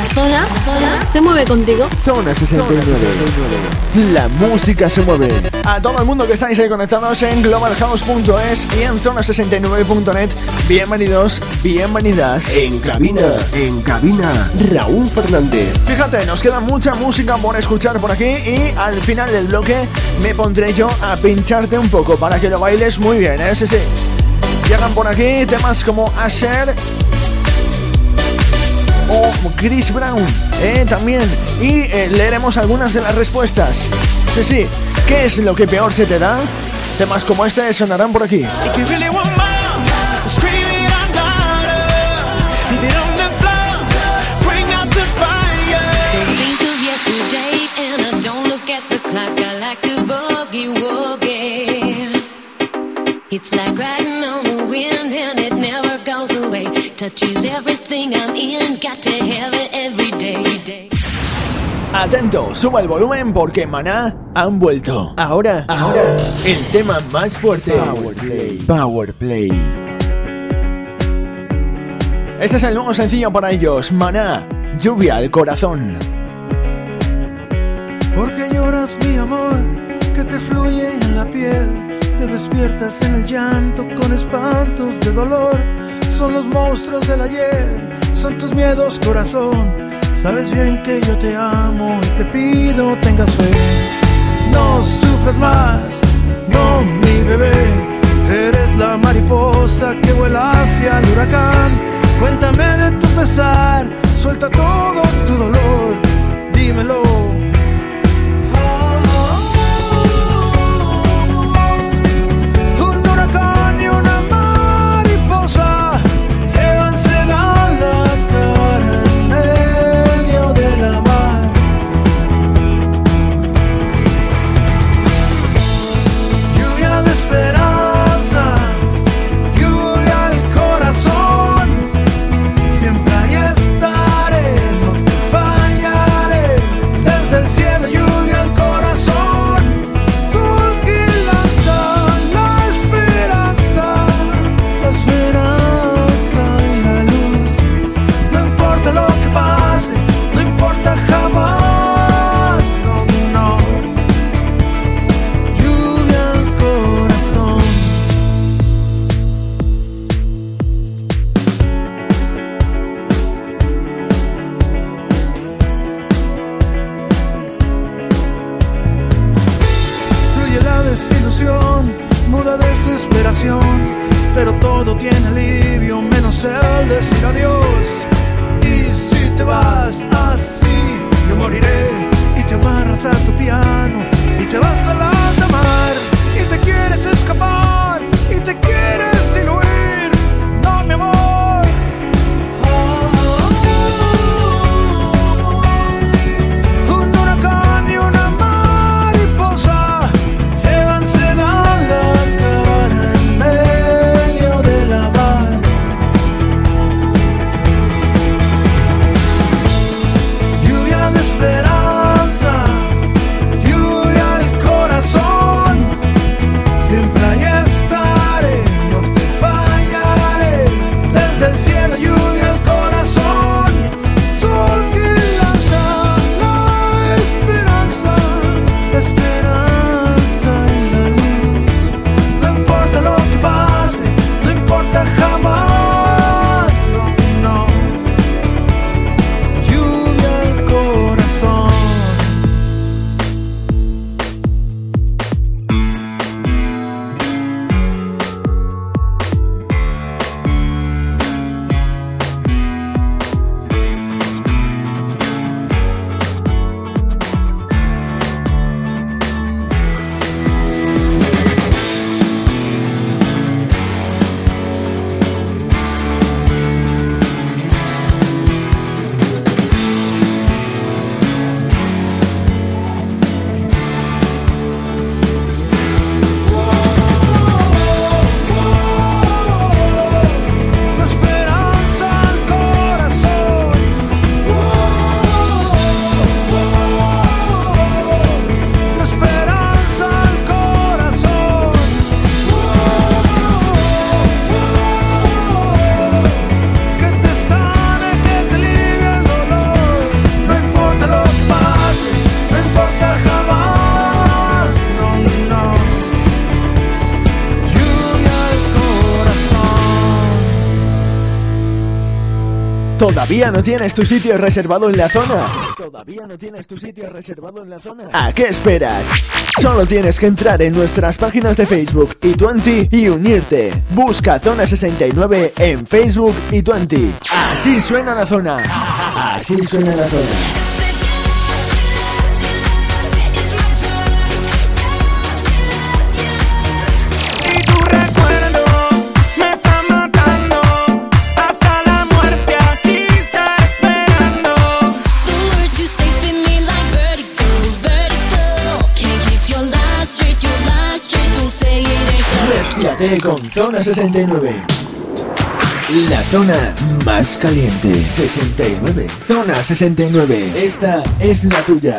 La zona, zona se mueve contigo. Zona 69. La música se mueve. A todo el mundo que estáis ahí conectados en globalhouse.es y en zona69.net, bienvenidos, bienvenidas. En cabina, en cabina, Raúl Fernández. Fíjate, nos queda mucha música por escuchar por aquí y al final del bloque me pondré yo a pincharte un poco para que lo bailes muy bien, ¿eh? Sí, sí. Llegan por aquí temas como Asher Chris Brown, ¿eh? También. Y eh, leeremos algunas de las respuestas. Sí, sí. ¿Qué es lo que peor se te da? Temas como este sonarán por aquí. It's like Touches everything I'm in, got to have it every day. Atento, suba el volumen porque Maná han vuelto. Ahora, ahora, el tema más fuerte. Power Play. Power Play. Este es el nuevo sencillo para ellos, Maná, lluvia al corazón. Porque lloras mi amor, que te fluye en la piel te despiertas en el llanto con espantos de dolor. Son los monstruos del ayer, son tus miedos, corazón. Sabes bien que yo te amo y te pido tengas fe. No sufras más, no mi bebé. Eres la mariposa que vuela hacia el huracán. Cuéntame de tu pesar, suelta todo tu dolor, dímelo desesperación, pero todo tiene alivio menos el decir adiós. Y si te vas así, yo moriré y te amarras a tu piano y te vas a la mar y te quieres escapar y te quieres ¿Todavía no tienes tu sitio reservado en la zona? ¿Todavía no tienes tu sitio reservado en la zona? ¿A qué esperas? Solo tienes que entrar en nuestras páginas de Facebook y Twenty y unirte. Busca Zona 69 en Facebook y Twenty. Así suena la zona. Así suena la zona. Con Zona 69. La zona más caliente. 69. Zona 69. Esta es la tuya.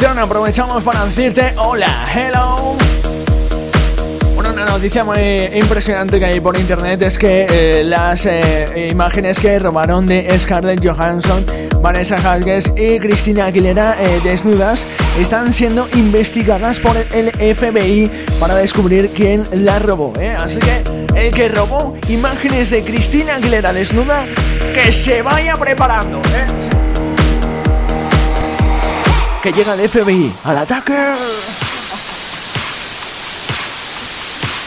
Aprovechamos para decirte hola, hello. Una noticia muy impresionante que hay por internet es que eh, las eh, imágenes que robaron de Scarlett Johansson, Vanessa Hudgens y Cristina Aguilera eh, desnudas están siendo investigadas por el FBI para descubrir quién las robó. Así que el que robó imágenes de Cristina Aguilera desnuda, que se vaya preparando. Que llega el FBI al ataque.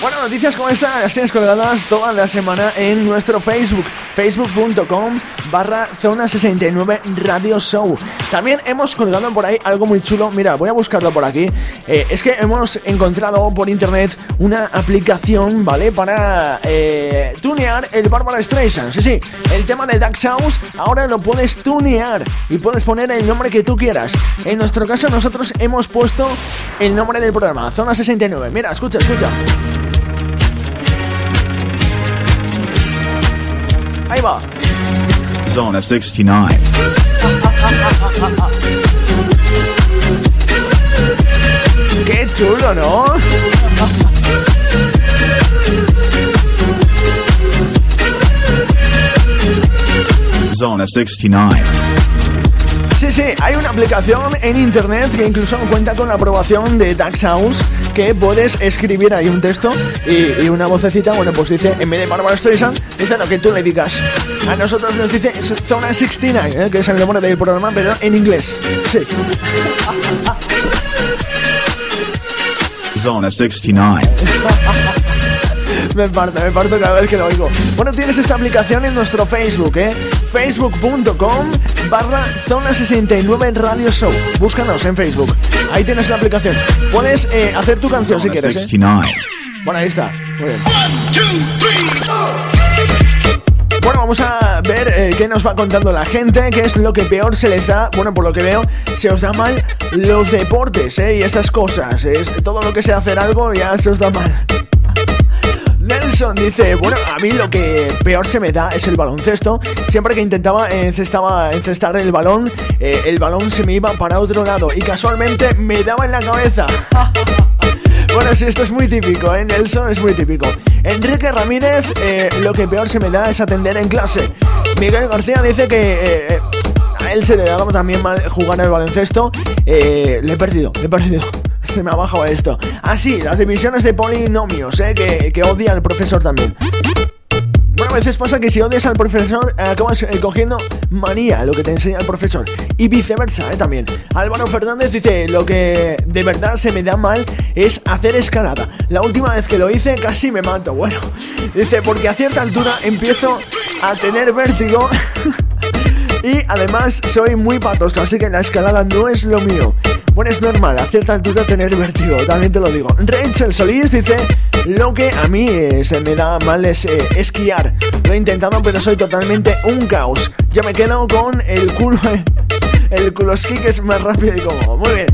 Bueno, noticias como esta las tienes colgadas toda la semana en nuestro Facebook, facebook.com barra zona 69 radio show. También hemos colgado por ahí algo muy chulo, mira, voy a buscarlo por aquí. Eh, es que hemos encontrado por internet una aplicación, ¿vale? Para eh, tunear el Barbara Streisand. Sí, sí, el tema de Dark House ahora lo puedes tunear y puedes poner el nombre que tú quieras. En nuestro caso nosotros hemos puesto el nombre del programa, zona 69. Mira, escucha, escucha. Ahí va. Zona 69. Qué chulo, ¿no? Zona 69. Sí, sí, hay una aplicación en internet que incluso cuenta con la aprobación de Dax House que puedes escribir ahí un texto y, una vocecita, bueno, pues dice, en vez de Barbara Streisand, dice lo que tú le digas. A nosotros nos dice Zona 69, ¿eh? que es el nombre del programa, pero en inglés. Sí. Zona 69. me parto, me parto cada vez que lo oigo. Bueno, tienes esta aplicación en nuestro Facebook, ¿eh? Facebook.com barra Zona 69 Radio Show. Búscanos en Facebook. Ahí tienes la aplicación. Puedes eh, hacer tu canción si quieres, ¿eh? Bueno, ahí está. Muy bien. Bueno, vamos a ver eh, qué nos va contando la gente, qué es lo que peor se les da. Bueno, por lo que veo, se os da mal los deportes, ¿eh? Y esas cosas. Es todo lo que sea hacer algo ya se os da mal. Nelson dice, bueno, a mí lo que peor se me da es el baloncesto. Siempre que intentaba encestaba, encestar el balón, eh, el balón se me iba para otro lado y casualmente me daba en la cabeza. Bueno, sí, esto es muy típico, ¿eh? Nelson es muy típico. Enrique Ramírez, eh, lo que peor se me da es atender en clase. Miguel García dice que eh, a él se le daba también mal jugar al baloncesto. le he perdido, le he perdido se me ha bajado esto. Así, ah, las divisiones de polinomios, ¿eh? que, odia el profesor también. Bueno, a veces pasa que si odias al profesor, acabas eh, cogiendo manía lo que te enseña el profesor. Y viceversa, ¿eh? También. Álvaro Fernández dice, lo que de verdad se me da mal es hacer escalada. La última vez que lo hice casi me mato. Bueno, dice, porque a cierta altura empiezo a tener vértigo. y además soy muy patoso, así que la escalada no es lo mío. Bueno, es normal a cierta altura tener vértigo, también te lo digo. Rachel Solís dice, lo que a mí eh, se me da mal es eh, esquiar. Lo he intentado, pero soy totalmente un caos. Ya me quedo con el culo, el culo esquí que es más rápido y cómodo. Muy bien.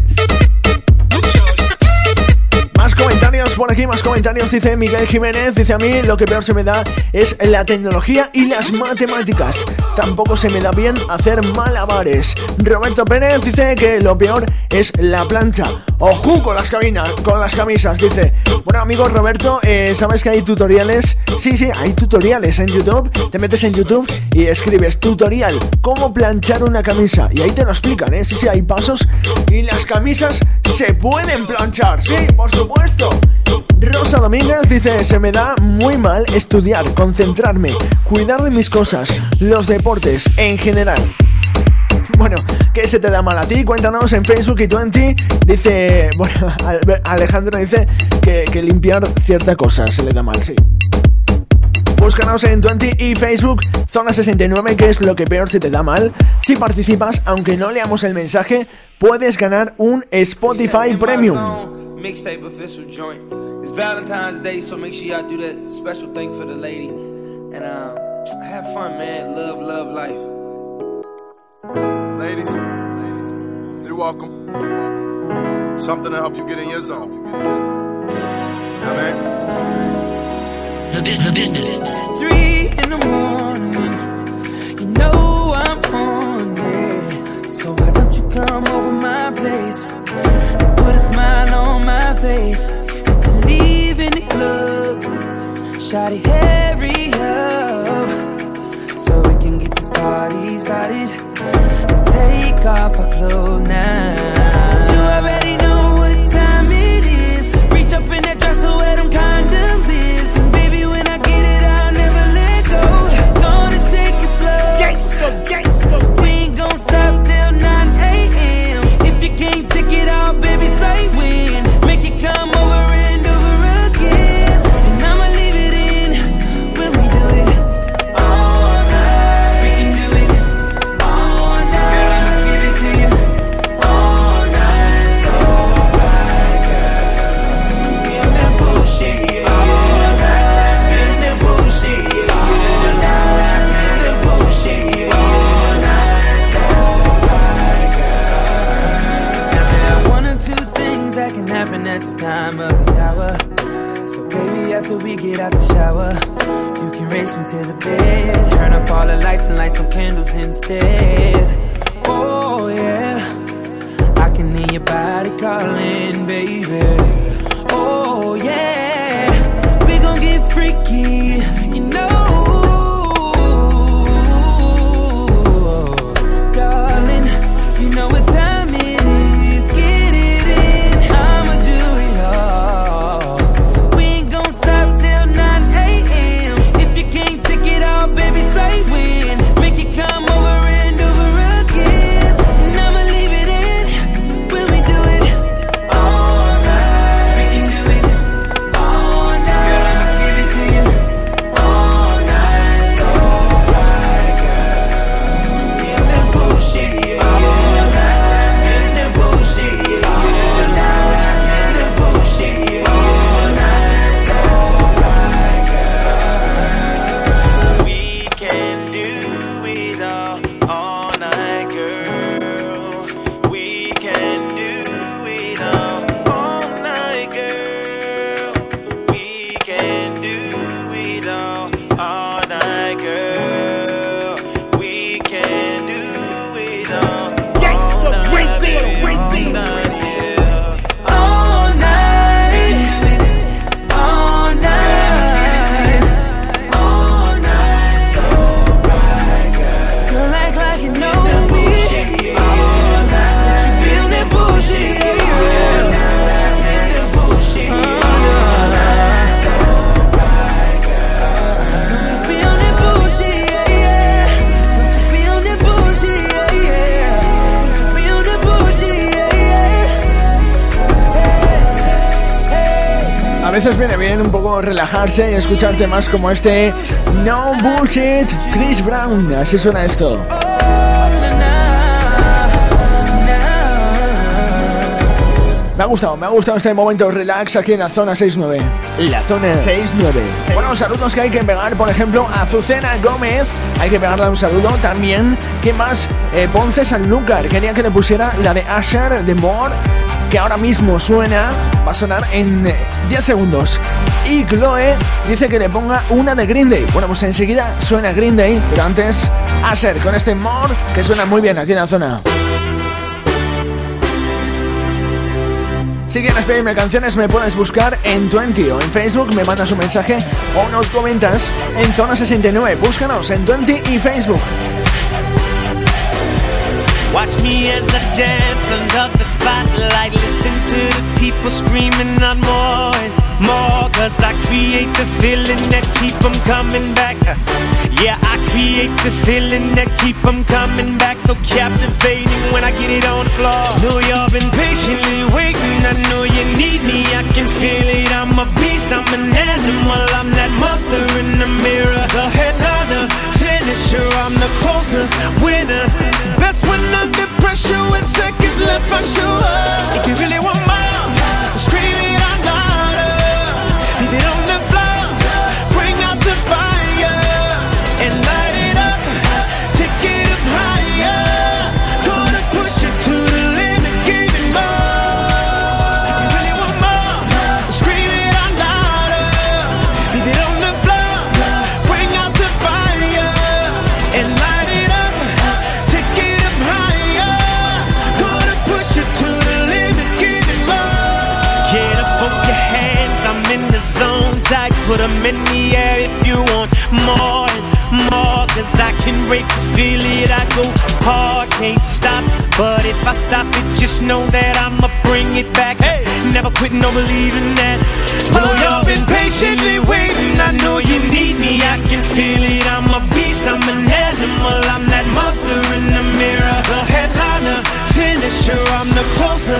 Más comentarios por aquí, más comentarios. Dice Miguel Jiménez, dice a mí lo que peor se me da es la tecnología y las matemáticas. Tampoco se me da bien hacer malabares. Roberto Pérez dice que lo peor es la plancha. Ojo con las cabinas, con las camisas, dice. Bueno, amigo Roberto, eh, ¿sabes que hay tutoriales? Sí, sí, hay tutoriales en YouTube. Te metes en YouTube y escribes tutorial, cómo planchar una camisa. Y ahí te lo explican, ¿eh? Sí, sí, hay pasos. Y las camisas se pueden planchar, sí, por supuesto puesto. Rosa Domínguez dice, se me da muy mal estudiar, concentrarme, cuidar de mis cosas, los deportes en general. Bueno, ¿qué se te da mal a ti? Cuéntanos en Facebook y 20. Dice, bueno, Alejandro dice que, que limpiar cierta cosa se le da mal, sí. Búscanos en 20 y Facebook, Zona 69, que es lo que peor se te da mal. Si participas, aunque no leamos el mensaje, puedes ganar un Spotify Premium. Mixtape official joint. It's Valentine's Day, so make sure y'all do that special thing for the lady. And uh, have fun, man. Love, love life. Ladies, ladies, you're welcome. You're welcome. Something to help you get in your zone. You know man? The business, the business. Three in the morning, you know I'm on it. So why don't you come over my place? Smile on my face. and leave in the club. Shawty, hurry up so we can get this party started and take off our clothes now. Relajarse y escuchar temas como este No Bullshit Chris Brown. Así suena esto. Me ha gustado, me ha gustado este momento relax aquí en la zona 69. La zona 69. Bueno, saludos que hay que pegar, por ejemplo, a Azucena Gómez. Hay que pegarle un saludo también. ¿Qué más? Eh, Ponce Sanlúcar. Quería que le pusiera la de Asher de More, que ahora mismo suena. Va a sonar en eh, 10 segundos. Y Chloe dice que le ponga una de Green Day. Bueno, pues enseguida suena Green Day, pero antes Asher con este More que suena muy bien aquí en la zona. Si quieres pedirme canciones me puedes buscar en 20 o en Facebook, me mandas un mensaje o nos comentas en Zona 69. Búscanos en 20 y Facebook. Watch me as I dance under the spotlight. Listen to the people screaming out more and more. Cause I create the feeling that keep them coming back. Yeah, I create the feeling that keep them coming back. So captivating when I get it on the floor. Know y'all been patiently waiting. I know you need me. I can feel it. I'm a beast. I'm an animal. I'm that monster in the mirror. The headliner, finisher. I'm the closer, winner. Best when under pressure with seconds left. I show up. If you really want more, know that I'ma bring it back. Hey, never quit, no believing that. Though you've been patiently waiting, I know you need me, I can feel it. I'm a beast, I'm an animal, I'm that monster in the mirror. The headliner, finisher, I'm the closer,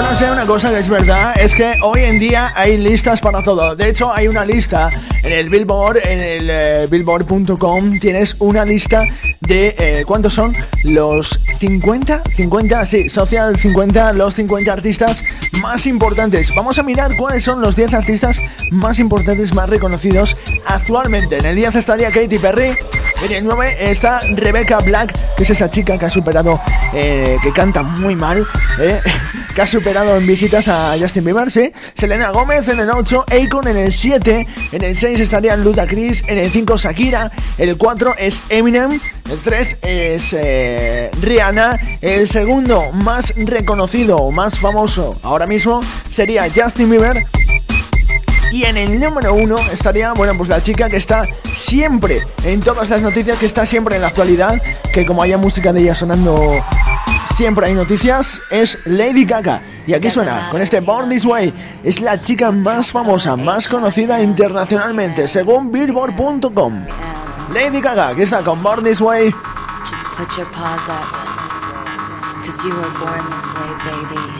Bueno, sé una cosa que es verdad, es que hoy en día hay listas para todo. De hecho, hay una lista en el Billboard, en el eh, billboard.com, tienes una lista de eh, cuántos son los 50, 50, sí, social 50, los 50 artistas más importantes. Vamos a mirar cuáles son los 10 artistas más importantes, más reconocidos actualmente. En el 10 estaría Katy Perry. En el 9 está Rebecca Black, que es esa chica que ha superado, eh, que canta muy mal, eh, que ha superado en visitas a Justin Bieber, ¿sí? Selena Gómez en el 8, Akon en el 7, en el 6 estaría Ludacris, en el 5 Shakira, el 4 es Eminem, el 3 es eh, Rihanna, el segundo más reconocido o más famoso ahora mismo sería Justin Bieber. Y en el número uno estaría, bueno, pues la chica que está siempre en todas las noticias, que está siempre en la actualidad, que como haya música de ella sonando, siempre hay noticias, es Lady Gaga. Y aquí suena con este Born This Way. Es la chica más famosa, más conocida internacionalmente, según Billboard.com. Lady Gaga, que está con Born This Way. Just put your paws up. Cause you were born this way, baby.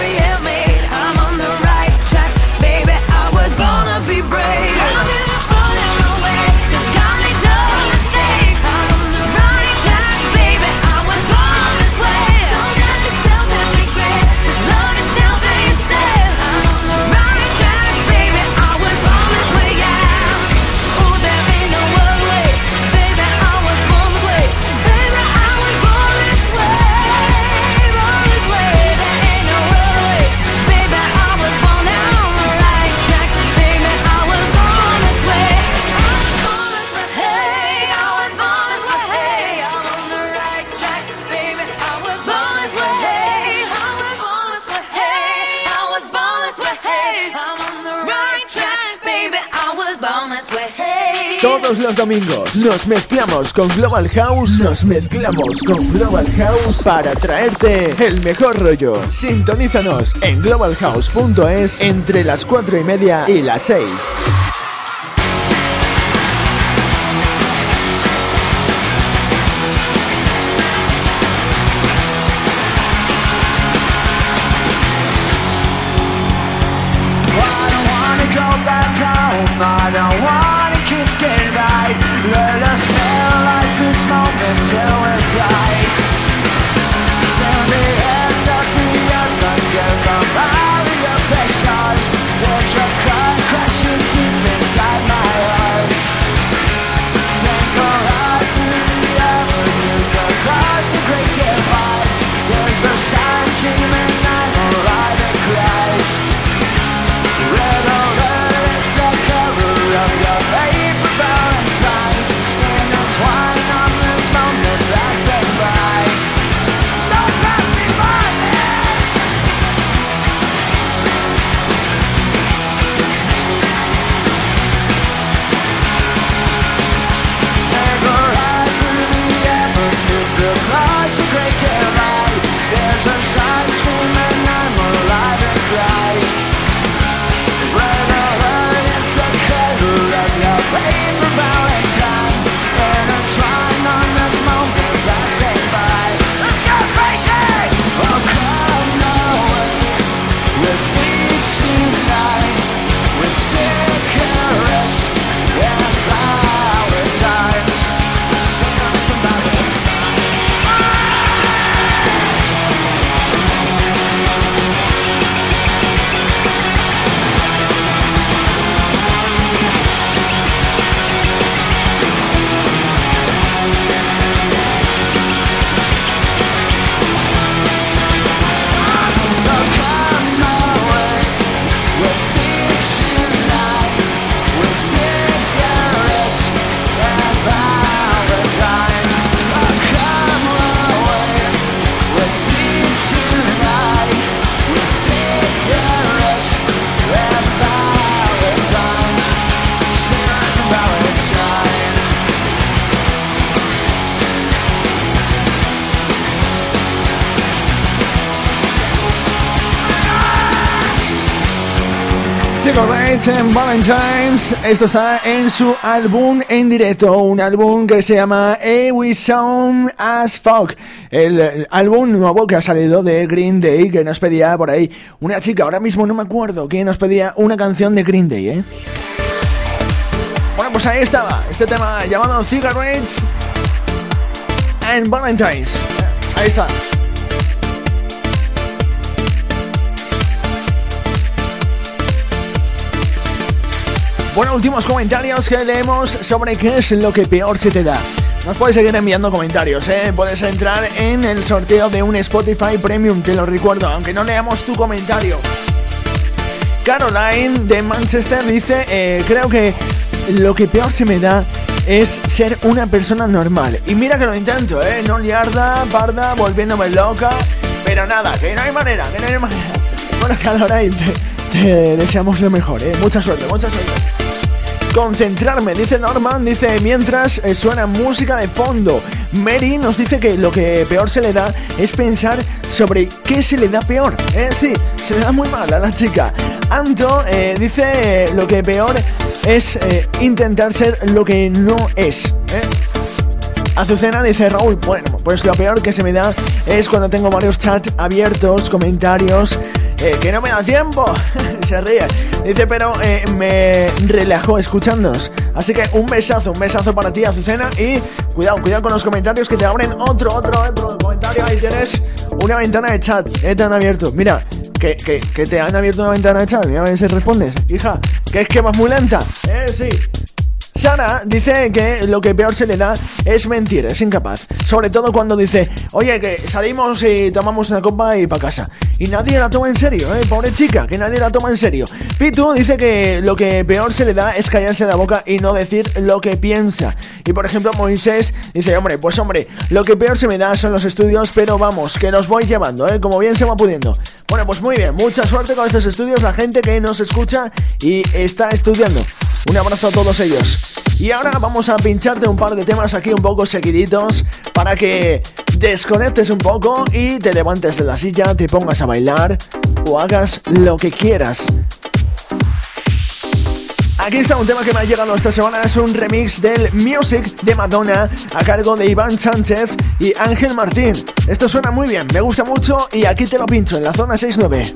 domingos nos mezclamos con Global House, nos mezclamos con Global House para traerte el mejor rollo. Sintonízanos en globalhouse.es entre las 4 y media y las 6. I paradise Send me en Valentine's. Esto está en su álbum en directo, un álbum que se llama A We Sound as Fuck. El, el álbum nuevo que ha salido de Green Day, que nos pedía por ahí una chica, ahora mismo no me acuerdo, que nos pedía una canción de Green Day, ¿eh? Bueno, pues ahí estaba, este tema llamado Cigarettes and Valentine's. Ahí está. Bueno, últimos comentarios que leemos sobre qué es lo que peor se te da. Nos puedes seguir enviando comentarios, ¿eh? Puedes entrar en el sorteo de un Spotify Premium, te lo recuerdo, aunque no leamos tu comentario. Caroline de Manchester dice, eh, creo que lo que peor se me da es ser una persona normal. Y mira que lo intento, ¿eh? No liarda, parda, volviéndome loca. Pero nada, que no hay manera, que no hay manera. Bueno, Caroline, te, te deseamos lo mejor, ¿eh? Mucha suerte, mucha suerte. Concentrarme, dice Norman, dice mientras eh, suena música de fondo. Mary nos dice que lo que peor se le da es pensar sobre qué se le da peor. ¿eh? Sí, se le da muy mal a la chica. Anto eh, dice lo que peor es intentar ser lo que no es. Azucena dice Raúl, bueno, pues lo peor que se me da es cuando tengo varios chats abiertos, comentarios, eh, que no me da tiempo. se ríe. Dice, pero eh, me relajó escuchándonos. Así que un besazo, un besazo para ti, Azucena. Y cuidado, cuidado con los comentarios que te abren otro, otro, otro comentario. Ahí tienes una ventana de chat. Eh, te han abierto. Mira, que, que, que te han abierto una ventana de chat. Mira a ver si respondes. Hija, que es que vas muy lenta. Eh, sí. Sara dice que lo que peor se le da es mentir, es incapaz. Sobre todo cuando dice, oye, que salimos y tomamos una copa y para casa. Y nadie la toma en serio, ¿eh? Pobre chica, que nadie la toma en serio. Pitu dice que lo que peor se le da es callarse la boca y no decir lo que piensa. Y por ejemplo, Moisés dice, hombre, pues hombre, lo que peor se me da son los estudios, pero vamos, que los voy llevando, ¿eh? Como bien se va pudiendo. Bueno, pues muy bien, mucha suerte con estos estudios, la gente que nos escucha y está estudiando. Un abrazo a todos ellos. Y ahora vamos a pincharte un par de temas aquí un poco seguiditos para que desconectes un poco y te levantes de la silla, te pongas a bailar o hagas lo que quieras. Aquí está un tema que me ha llegado esta semana, es un remix del Music de Madonna a cargo de Iván Sánchez y Ángel Martín. Esto suena muy bien, me gusta mucho y aquí te lo pincho en la zona 69.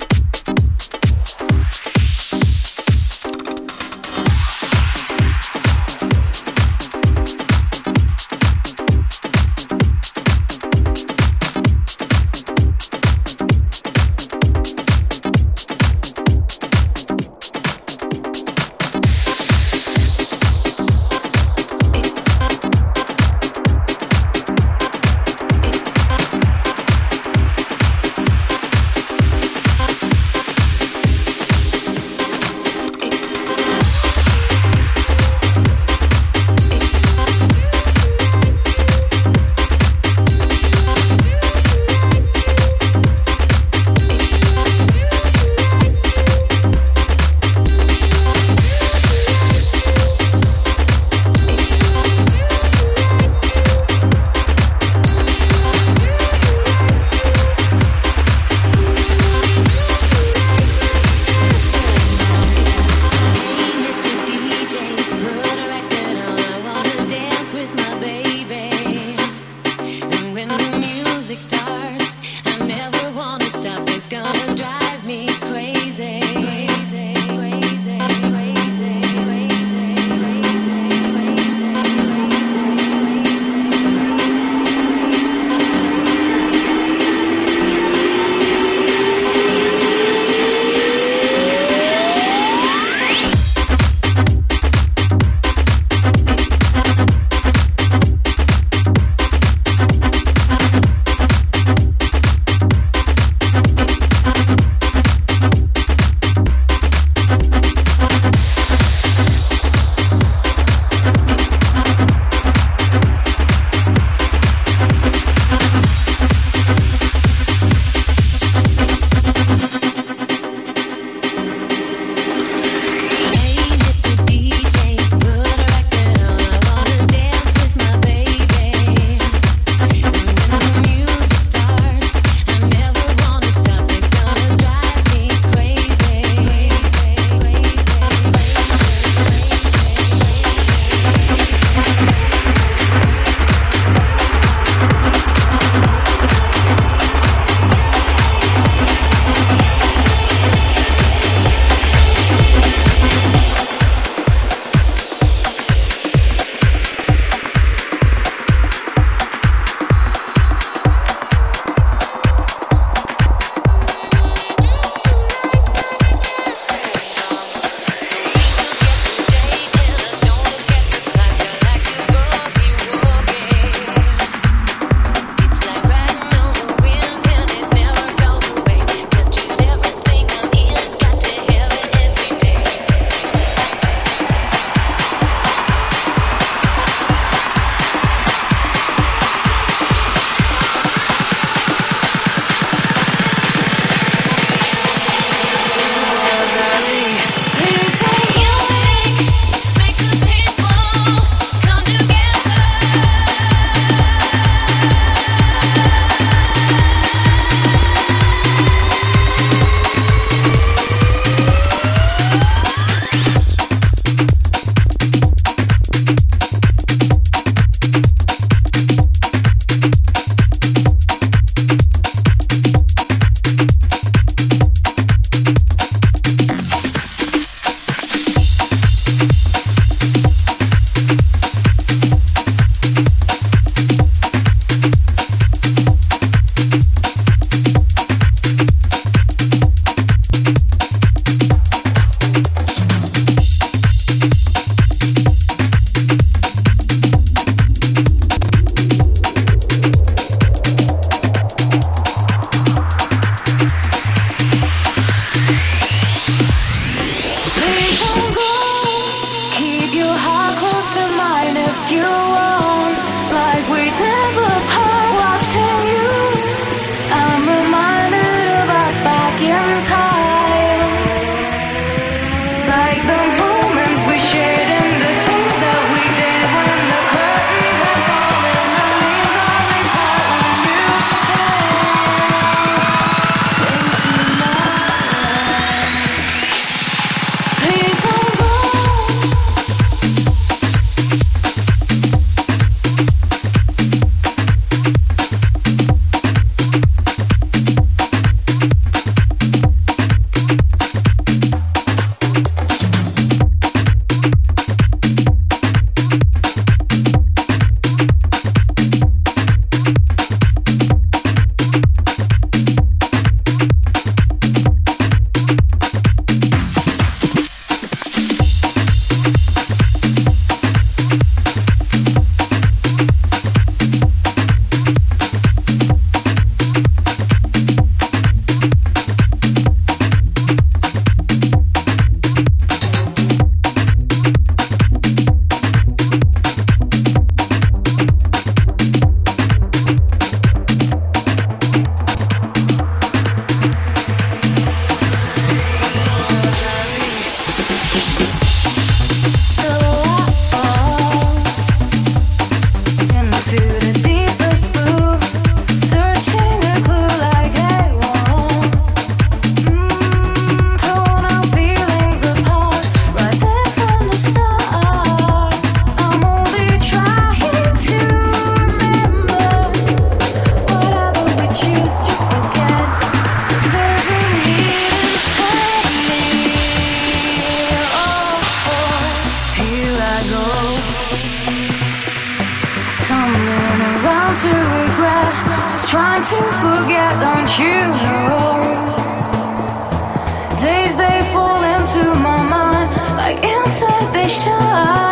Shine.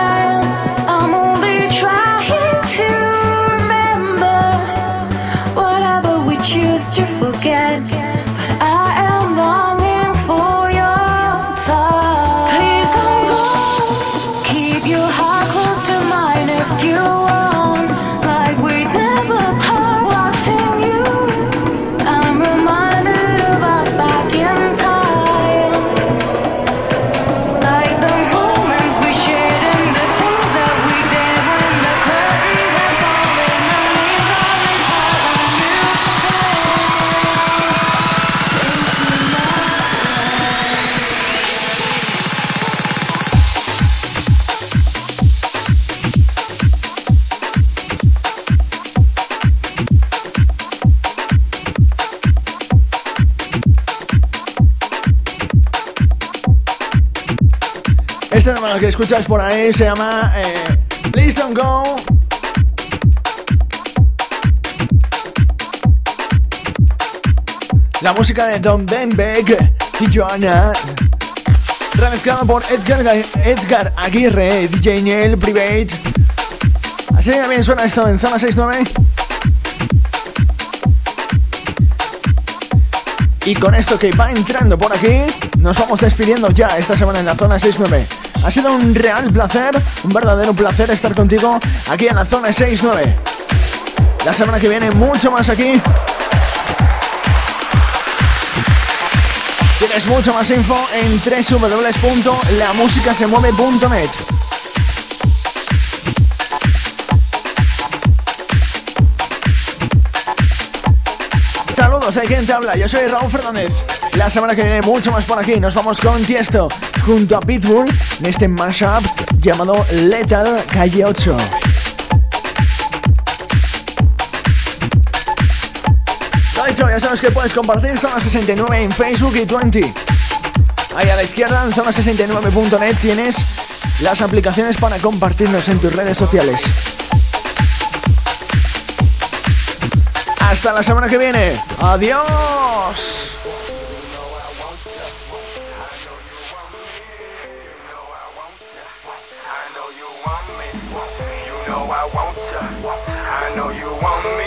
Escuchas por ahí se llama eh, Please Go. La música de Don Denbeck y Joanna. Remezclada por Edgar, Edgar Aguirre, DJ Nail, Private. Así también suena esto en Zona 69. Y con esto que va entrando por aquí, nos vamos despidiendo ya esta semana en la zona 69. Ha sido un real placer, un verdadero placer estar contigo aquí en la zona 69. La semana que viene mucho más aquí. Tienes mucho más info en www.lamusicasemueve.net. Saludos, hay quien te habla, yo soy Raúl Fernández. La semana que viene mucho más por aquí, nos vamos con Tiesto junto a Pitbull en este mashup llamado Lethal Calle 8. Lo dicho, ya sabes que puedes compartir Zona 69 en Facebook y 20. Ahí a la izquierda, en zona69.net, tienes las aplicaciones para compartirnos en tus redes sociales. Hasta la semana que viene. Adiós. I know you want me.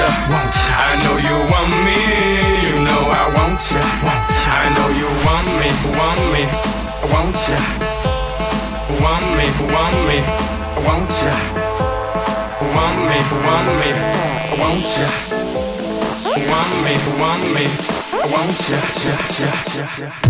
Ya. I know you want me. You know I want ya. I know you want me. Want me. Want ya. Want me. Want me. Want ya. Want me. Want me. Want ya. Want me. Want me. Want ya. ya, ya, ya, ya.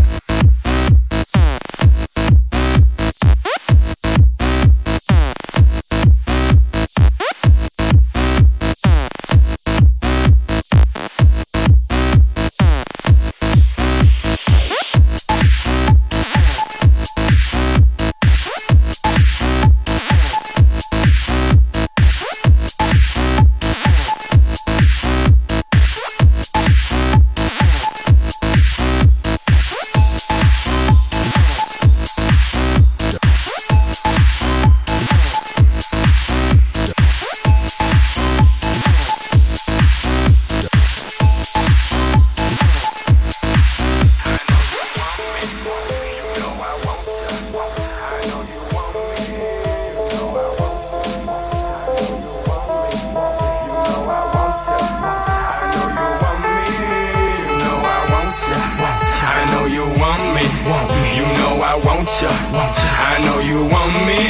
Know you want me.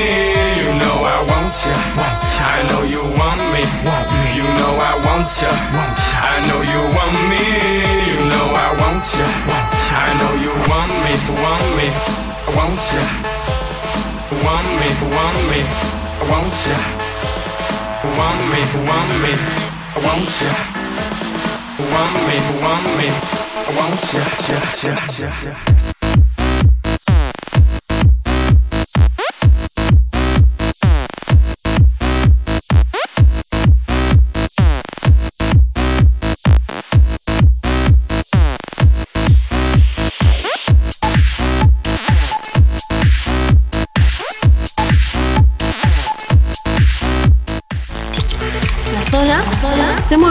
You know I want ya. I know you want me. You know I want ya. I know you want me. You know I want ya. I know you want me. Want me. Want ya. Want me. Want me. Want ya. Want me. Want me. Want ya. Want me. Want me. Want ya. ya, ya, ya.